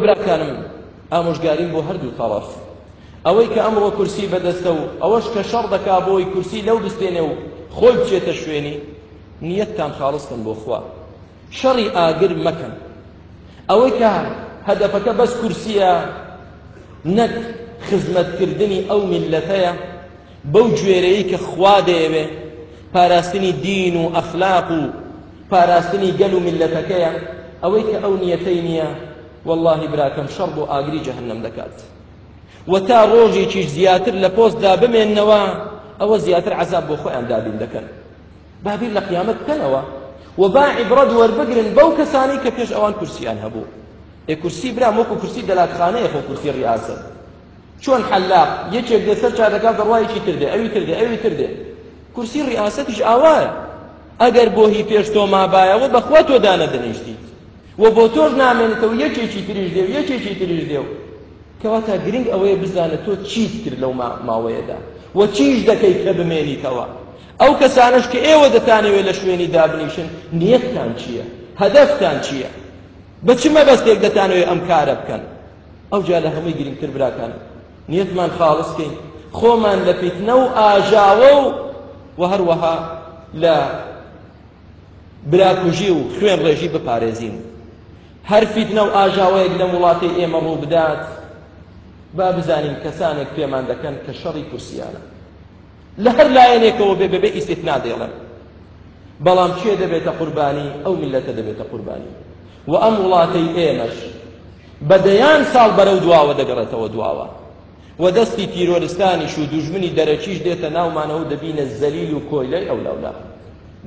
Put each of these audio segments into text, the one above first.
براکانم ئامۆژگاریم بۆ هەردوو تەڕەف ئەوەی کە ئەمڕۆ کورسی بەدەستە و ئەوەش کە شەڕ دەکا بۆی کورسی لەو بستێنێ و خۆی بچێتە شوێنی نیەتتان خاڵص کەن بۆ خوا شەڕی ئاگر مەکەن ئەوەی کە هەدەفەکە بەس کورسیە نەک خزمەتکردنی ئەو میلەتەیە بەو گوێرەی کە خوا دەیەوێ پاراستنی دین و ئەخلاق و پاراستنی گەل و میللەتەکەیە ئەوەی کە ئەو نیەتەی نیە وەڵاهی براکەم شەڕ بۆ ئاگری جەهەنەم دەکات و تا ڕۆژێکیش زیاتر لە پۆستدا بمێنەوە ئەوە زیاتر عەزاب بۆ خۆیان دابین دەکەن بابیر لە قیامەت بکەنەوە و با عیبڕەت وەربگرن بەو کەسانی کە پێش ئەوان کورسیان هەبوو ئێ کورسی برا وەکو کورسی دەلاتخانەیە خۆ کورسی ڕیاسەت چۆن حەلاق یەکێک دێ سەر چادەکە دەڕوا یەکی تر دێ ئەوی تر دێ ئەوی تر دێ کورسی ڕیاسەتیش ئاوایە ئەگەر بۆ هی پێش تۆ مابایەوە بەخوا تۆ دانەدەنیشتیت و بۆ تۆش نامێنێتەوە یەکێکی تریش دێ و یەکێکی تریش دێ و کەواتە گرنگ ئەوەیە بزانە تۆ چیت کرد لەو ماوەیەدا و چیش دەکەی کە بمێنیتەوە ئەو کەسانەش کە ئێوە دەتانەوێت لە شوێنی دابنیشن نیەتتان چییە هەدەفتان چییە بە چ مەبەستێک دەتانەوێت ئەم کارە بکەن ئەوجا لە هەمووی گرنگتر براکان نیەتمان خاڵس کەین خۆمان لە فیتنە و ئاژاوە و و هەروەها لە براکوژی و خوێن ڕێژی بپارێزین هەر فیتنە و ئاژاوەیەک لەم وڵاتی ئێمە ڕوو بدات با بزانین کەسانێک پێمان دەکەن کە شەڕی کورسیانە لە هەر لایەنێکەوە بێ بەبێ ئیسیتنا دێڵن بەڵام کێ دەبێتە قوربانی ئەو میلەتە دەبێتە قوربانی و ئەم وڵاتەی ئێمەش بە دەیان ساڵ بەرەو دواوە دەگەڕێتەوە دواوە و دەستی تیرۆرستانیش و دوژمنی دەرەکیش دێتە ناومانەوە و دەبینە زەلیل و کۆیلەی ئەولاولا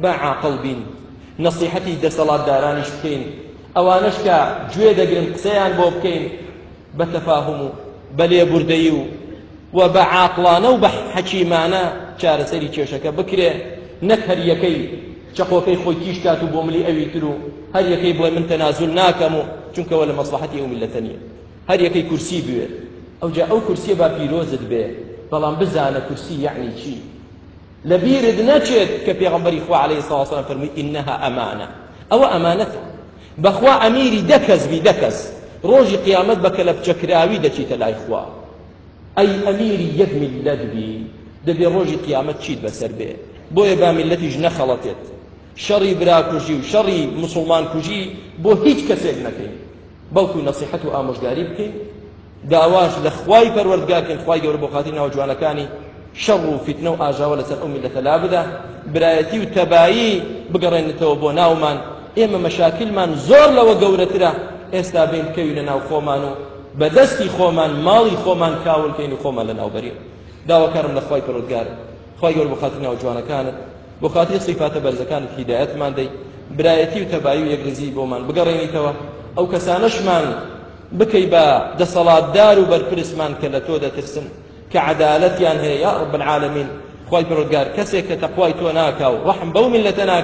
با عاقڵ بین نەسیحەتی دەسەڵاتدارانیش بکەین ئەوانەش کە گوێ دەگرن قسەیان بۆ بکەین بە تەفاهم و بە لێبوردەیی و و بە عاقڵانە و بە حەکیمانە چارەسەری کێشەکە بکرێ نەک هەر یەکەی چەقۆکەی خۆی تیژ کات و بۆ ملی ئەوی تر و هەر یەکەی بڵێ من تەنازول ناکەم و چونکەوە لە مەسلحەتی ئەو میلەتە نییە هەر یەکەی کورسی بوێ ئەوجا ئەو کورسیە با پیرۆزت بێ بەڵام بزانە کورسی یعنی چی لەبیرت نەچێت کە پێغەمبەری خوا عەلەیهی سڵاو وسەلام فەرمووی ئینەها ئەمانە ئەوە ئەمانەتە بەخوا ئەمیری دە کەس بی دە کەس ڕۆژی قیامەت بە کەلەپچەکراوی دەچیتە لای خوا ئەی ئەمیری یەک میللەت بی دەبێ ڕۆژی قیامەت چیت بەسەر بێ بۆیە با میللەتیش نەخەڵەتێت شەڕی براکوژی و شەڕی مسلمان کوژی بۆ هیچ کەسێک نەکەین بەڵکو نەسیحەت و ئامۆژگاری بکەین داواش لە خوای پەروەردگارکەین خوای گەورە بۆ خاتی ناو جوانەکانی شەڕ و فیتنە و ئاژاوە لەسەر ئەو میلەتە لا بدا برایەتی و تەبایی بگەڕێنێتەوە بۆ ناومان ئێمە مەشاکلمان زۆر لەوە گەورەترە ئێستا بین بکەوی لە ناو خۆمان و بە دەستی خۆمان ماڵی خۆمان کاول کەین و خۆمان لە ناوبەرین داواکارم لە خوای پەرۆتگار خوای گەور بۆ خاتری ناو جوانەکانت بۆ خاتری سیفاتە بەرزەکانت هیدایەتمان دەی برایەتی و تەبایی و یەکرزی بۆمان بگەڕێنیتەوە ئەو کەسانەشمان بکەی بە دەسەڵاتدار و بەرپرسمان کە لە تۆ دەترسن کە عەدالەتیان هەیە یا رب العالمین خوای پەرۆتگار کەسێک کە تەقوای تۆ ناکا و ڕەحم بەو میلەتە ناکا